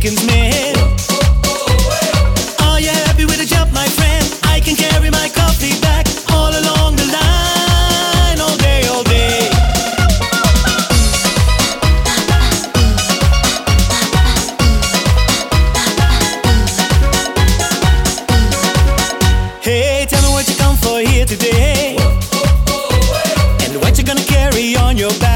Jenkins, man. Are you happy with a job, my friend? I can carry my coffee back all along the line, all day, all day. Hey, tell me what you come for here today, and what you gonna carry on your back.